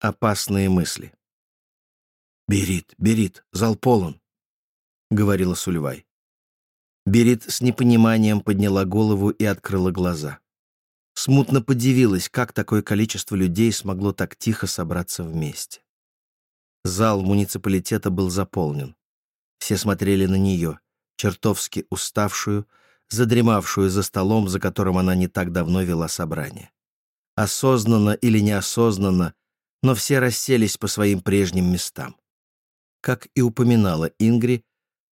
опасные мысли. «Берит, Берит, зал полон», — говорила Сульвай. Берит с непониманием подняла голову и открыла глаза. Смутно подивилась, как такое количество людей смогло так тихо собраться вместе. Зал муниципалитета был заполнен. Все смотрели на нее, чертовски уставшую, задремавшую за столом, за которым она не так давно вела собрание. Осознанно или неосознанно, но все расселись по своим прежним местам. Как и упоминала Ингри,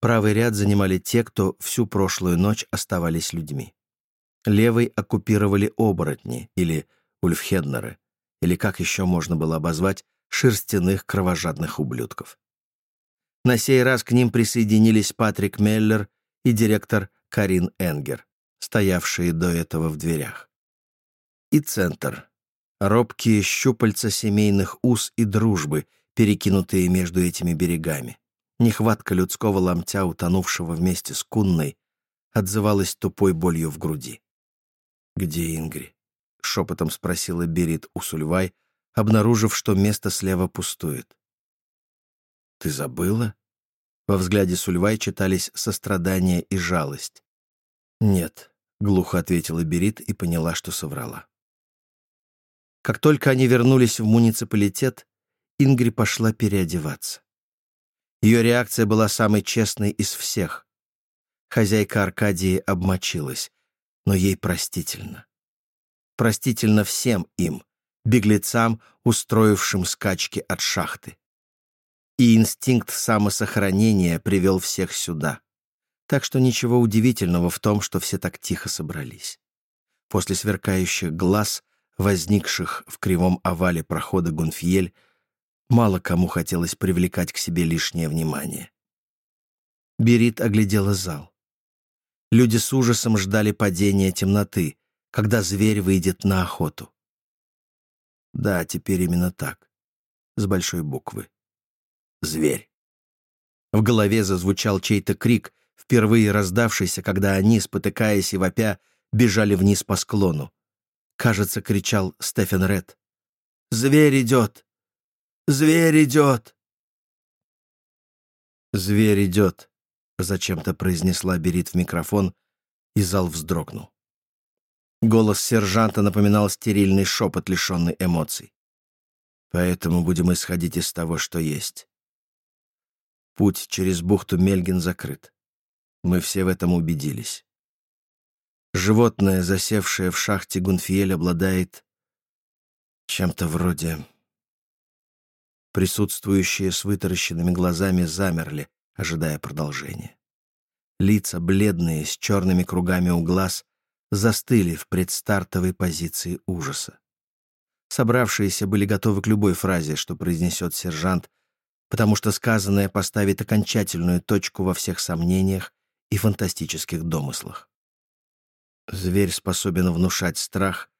правый ряд занимали те, кто всю прошлую ночь оставались людьми. Левый оккупировали оборотни, или ульфхеднеры, или как еще можно было обозвать шерстяных кровожадных ублюдков. На сей раз к ним присоединились Патрик Меллер и директор Карин Энгер, стоявшие до этого в дверях. И центр. Робкие щупальца семейных уз и дружбы, перекинутые между этими берегами. Нехватка людского ломтя, утонувшего вместе с кунной, отзывалась тупой болью в груди. «Где Ингри?» — шепотом спросила Берит у Сульвай, обнаружив, что место слева пустует. «Ты забыла?» Во взгляде Сульвай читались сострадание и жалость. «Нет», — глухо ответила Берит и поняла, что соврала. Как только они вернулись в муниципалитет, Ингри пошла переодеваться. Ее реакция была самой честной из всех. Хозяйка Аркадии обмочилась, но ей простительно. Простительно всем им, беглецам, устроившим скачки от шахты. И инстинкт самосохранения привел всех сюда. Так что ничего удивительного в том, что все так тихо собрались. После сверкающих глаз, возникших в кривом овале прохода Гунфьель, Мало кому хотелось привлекать к себе лишнее внимание. Берит оглядела зал. Люди с ужасом ждали падения темноты, когда зверь выйдет на охоту. Да, теперь именно так. С большой буквы. Зверь. В голове зазвучал чей-то крик, впервые раздавшийся, когда они, спотыкаясь и вопя, бежали вниз по склону. Кажется, кричал Стефен Ред. «Зверь идет! Зверь идет!» «Зверь идет!» — зачем-то произнесла Берит в микрофон, и зал вздрогнул. Голос сержанта напоминал стерильный шепот, лишенный эмоций. «Поэтому будем исходить из того, что есть. Путь через бухту Мельгин закрыт. Мы все в этом убедились. Животное, засевшее в шахте Гунфиель, обладает чем-то вроде Присутствующие с вытаращенными глазами замерли, ожидая продолжения. Лица, бледные, с черными кругами у глаз, застыли в предстартовой позиции ужаса. Собравшиеся были готовы к любой фразе, что произнесет сержант, потому что сказанное поставит окончательную точку во всех сомнениях и фантастических домыслах. Зверь способен внушать страх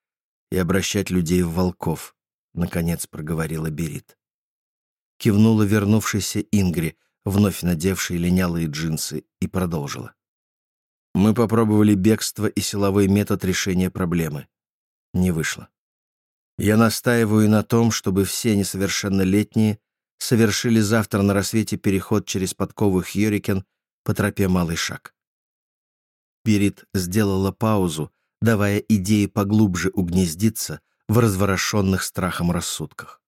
и обращать людей в волков, наконец проговорила Берит кивнула вернувшейся Ингри, вновь надевшей линялые джинсы, и продолжила. Мы попробовали бегство и силовой метод решения проблемы. Не вышло. Я настаиваю на том, чтобы все несовершеннолетние совершили завтра на рассвете переход через подкову Хьюрикен по тропе Малый Шаг. Берит сделала паузу, давая идее поглубже угнездиться в разворошенных страхом рассудках.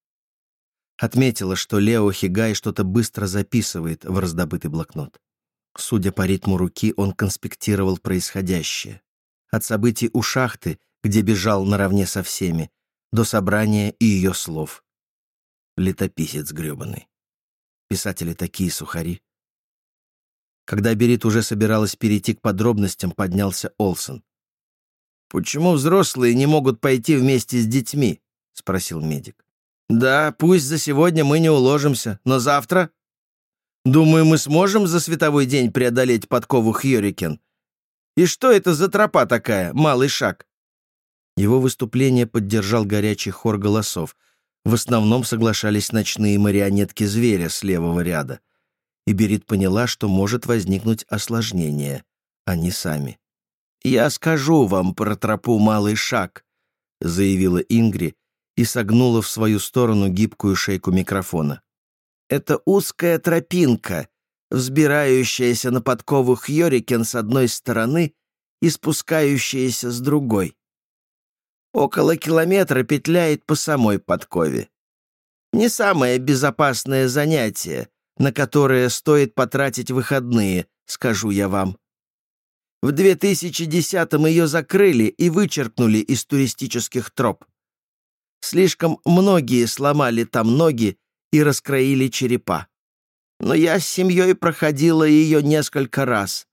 Отметила, что Лео Хигай что-то быстро записывает в раздобытый блокнот. Судя по ритму руки, он конспектировал происходящее. От событий у шахты, где бежал наравне со всеми, до собрания и ее слов. Летописец грёбаный. Писатели такие сухари. Когда Берит уже собиралась перейти к подробностям, поднялся Олсон. «Почему взрослые не могут пойти вместе с детьми?» — спросил медик. Да, пусть за сегодня мы не уложимся, но завтра... Думаю, мы сможем за световой день преодолеть подкову Хьюрикен. И что это за тропа такая, малый шаг?» Его выступление поддержал горячий хор голосов. В основном соглашались ночные марионетки зверя с левого ряда. И Берит поняла, что может возникнуть осложнение. Они сами. «Я скажу вам про тропу «Малый шаг», — заявила Ингри, и согнула в свою сторону гибкую шейку микрофона. «Это узкая тропинка, взбирающаяся на подкову Хьорикен с одной стороны и спускающаяся с другой. Около километра петляет по самой подкове. Не самое безопасное занятие, на которое стоит потратить выходные, скажу я вам. В 2010-м ее закрыли и вычеркнули из туристических троп. Слишком многие сломали там ноги и раскроили черепа. Но я с семьей проходила ее несколько раз.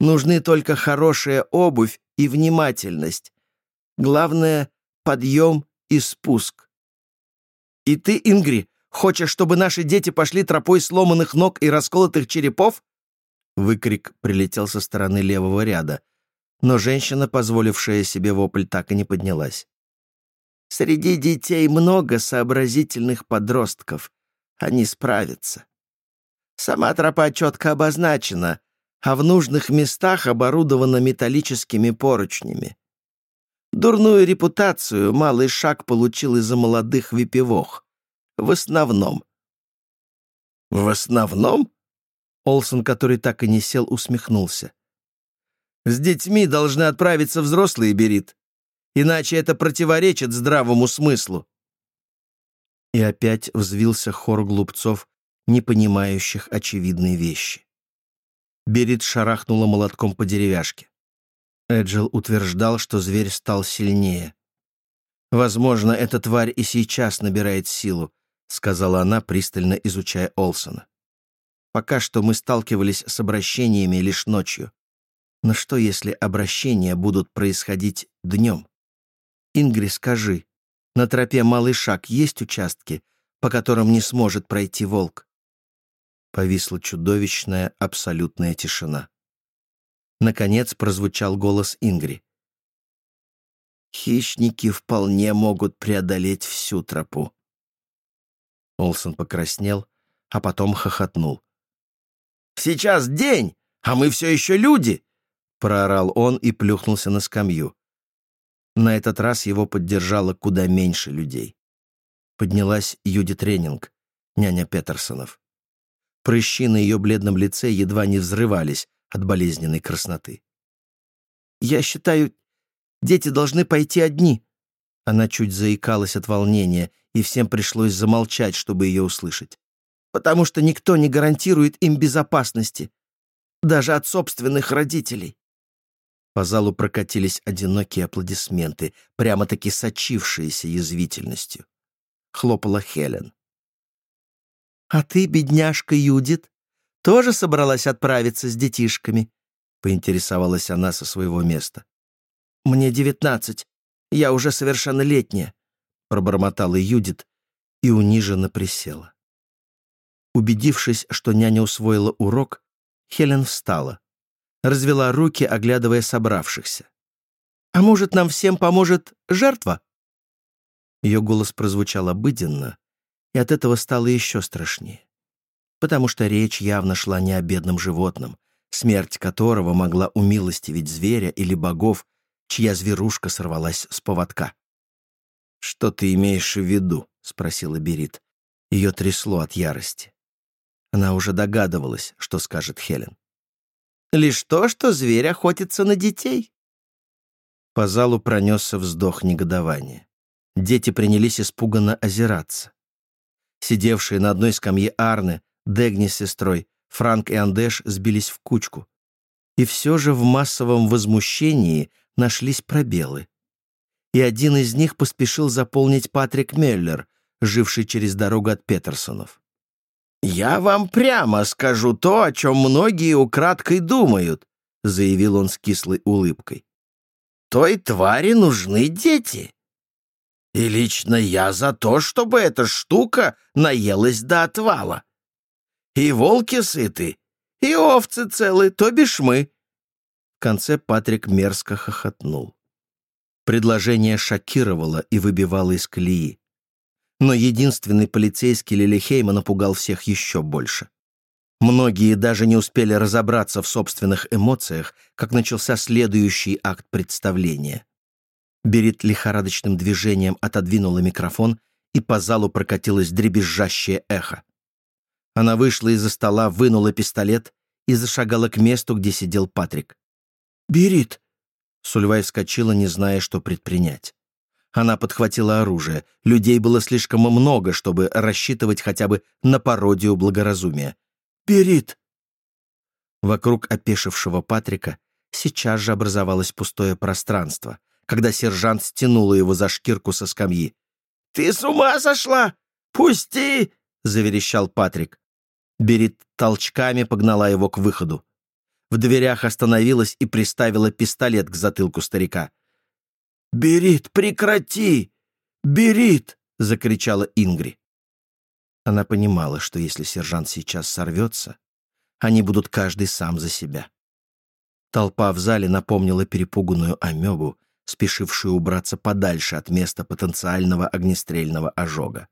Нужны только хорошая обувь и внимательность. Главное — подъем и спуск. И ты, Ингри, хочешь, чтобы наши дети пошли тропой сломанных ног и расколотых черепов?» Выкрик прилетел со стороны левого ряда, но женщина, позволившая себе вопль, так и не поднялась. «Среди детей много сообразительных подростков. Они справятся. Сама тропа четко обозначена, а в нужных местах оборудована металлическими поручнями. Дурную репутацию малый шаг получил из-за молодых выпивох. В основном. В основном? Олсон, который так и не сел, усмехнулся. С детьми должны отправиться взрослые, Берит. Иначе это противоречит здравому смыслу. И опять взвился хор глупцов, не понимающих очевидные вещи. Берит шарахнула молотком по деревяшке. Эджил утверждал, что зверь стал сильнее. «Возможно, эта тварь и сейчас набирает силу», — сказала она, пристально изучая Олсона. «Пока что мы сталкивались с обращениями лишь ночью. Но что, если обращения будут происходить днем? Ингри, скажи, на тропе Малый Шаг есть участки, по которым не сможет пройти волк?» Повисла чудовищная абсолютная тишина. Наконец прозвучал голос Ингри. «Хищники вполне могут преодолеть всю тропу». Олсон покраснел, а потом хохотнул. «Сейчас день, а мы все еще люди!» — проорал он и плюхнулся на скамью. На этот раз его поддержало куда меньше людей. Поднялась Юди Тренинг, няня Петерсонов. Прыщи на ее бледном лице едва не взрывались, от болезненной красноты. «Я считаю, дети должны пойти одни». Она чуть заикалась от волнения, и всем пришлось замолчать, чтобы ее услышать. «Потому что никто не гарантирует им безопасности, даже от собственных родителей». По залу прокатились одинокие аплодисменты, прямо-таки сочившиеся язвительностью. Хлопала Хелен. «А ты, бедняжка Юдит, тоже собралась отправиться с детишками?» — поинтересовалась она со своего места. «Мне девятнадцать. Я уже совершеннолетняя», — пробормотала Юдит и униженно присела. Убедившись, что няня усвоила урок, Хелен встала, развела руки, оглядывая собравшихся. «А может, нам всем поможет жертва?» Ее голос прозвучал обыденно, и от этого стало еще страшнее потому что речь явно шла не о бедном животном, смерть которого могла умилостивить зверя или богов, чья зверушка сорвалась с поводка. «Что ты имеешь в виду?» — спросила Берит. Ее трясло от ярости. Она уже догадывалась, что скажет Хелен. «Лишь то, что зверь охотится на детей». По залу пронесся вздох негодования. Дети принялись испуганно озираться. Сидевшие на одной скамье Арны Дегни с сестрой, Франк и Андеш сбились в кучку. И все же в массовом возмущении нашлись пробелы. И один из них поспешил заполнить Патрик Меллер, живший через дорогу от Петерсонов. «Я вам прямо скажу то, о чем многие украдкой думают», — заявил он с кислой улыбкой. «Той твари нужны дети. И лично я за то, чтобы эта штука наелась до отвала. И волки сыты, и овцы целы, то бишь мы». В конце Патрик мерзко хохотнул. Предложение шокировало и выбивало из колеи. Но единственный полицейский Лилихейма напугал всех еще больше. Многие даже не успели разобраться в собственных эмоциях, как начался следующий акт представления. Берит лихорадочным движением отодвинула микрофон, и по залу прокатилось дребезжащее эхо. Она вышла из-за стола, вынула пистолет и зашагала к месту, где сидел Патрик. «Берит!» Сульвай вскочила, не зная, что предпринять. Она подхватила оружие. Людей было слишком много, чтобы рассчитывать хотя бы на пародию благоразумия. «Берит!» Вокруг опешившего Патрика сейчас же образовалось пустое пространство, когда сержант стянула его за шкирку со скамьи. «Ты с ума сошла? Пусти!» — заверещал Патрик. Берит толчками погнала его к выходу. В дверях остановилась и приставила пистолет к затылку старика. «Берит, прекрати! Берит!» — закричала Ингри. Она понимала, что если сержант сейчас сорвется, они будут каждый сам за себя. Толпа в зале напомнила перепуганную амебу, спешившую убраться подальше от места потенциального огнестрельного ожога.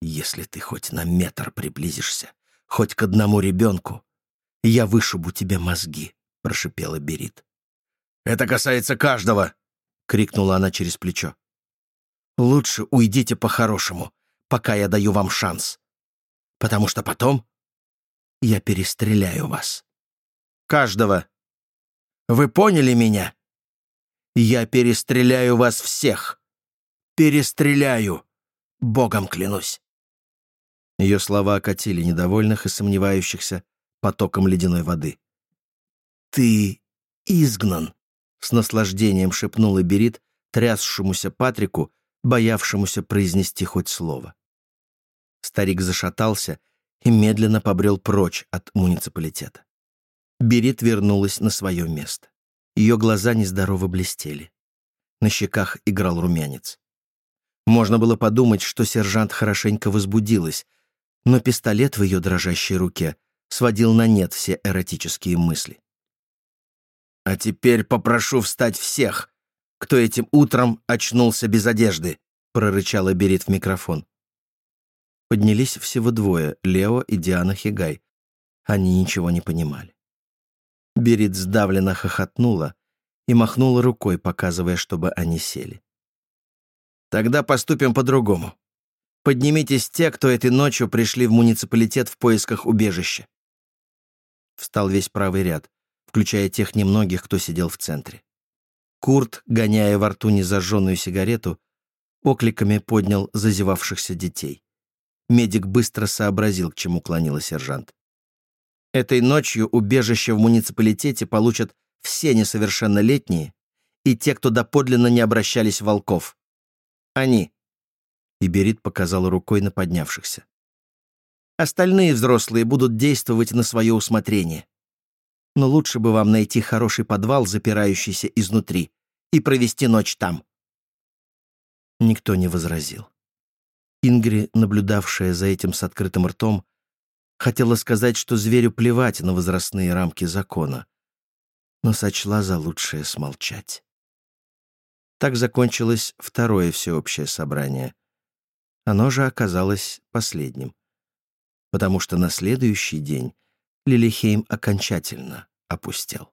«Если ты хоть на метр приблизишься, хоть к одному ребенку, я вышибу тебе мозги», — прошипела Берит. «Это касается каждого!» — крикнула она через плечо. «Лучше уйдите по-хорошему, пока я даю вам шанс. Потому что потом я перестреляю вас. Каждого. Вы поняли меня? Я перестреляю вас всех. Перестреляю. Богом клянусь». Ее слова окатили недовольных и сомневающихся потоком ледяной воды. «Ты изгнан!» с наслаждением шепнула Берит трясшемуся Патрику, боявшемуся произнести хоть слово. Старик зашатался и медленно побрел прочь от муниципалитета. Берит вернулась на свое место. Ее глаза нездорово блестели. На щеках играл румянец. Можно было подумать, что сержант хорошенько возбудилась, но пистолет в ее дрожащей руке сводил на нет все эротические мысли. А теперь попрошу встать всех, кто этим утром очнулся без одежды, прорычала Берит в микрофон. Поднялись всего двое, Лео и Диана Хигай. Они ничего не понимали. Берит сдавленно хохотнула и махнула рукой, показывая, чтобы они сели. «Тогда поступим по-другому. Поднимитесь те, кто этой ночью пришли в муниципалитет в поисках убежища». Встал весь правый ряд включая тех немногих, кто сидел в центре. Курт, гоняя во рту незажженную сигарету, окликами поднял зазевавшихся детей. Медик быстро сообразил, к чему клонила сержант. Этой ночью убежище в муниципалитете получат все несовершеннолетние и те, кто доподлинно не обращались в волков. Они. Иберит показал рукой на поднявшихся. Остальные взрослые будут действовать на свое усмотрение но лучше бы вам найти хороший подвал, запирающийся изнутри, и провести ночь там». Никто не возразил. Ингри, наблюдавшая за этим с открытым ртом, хотела сказать, что зверю плевать на возрастные рамки закона, но сочла за лучшее смолчать. Так закончилось второе всеобщее собрание. Оно же оказалось последним, потому что на следующий день Лилихейм окончательно опустел.